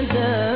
under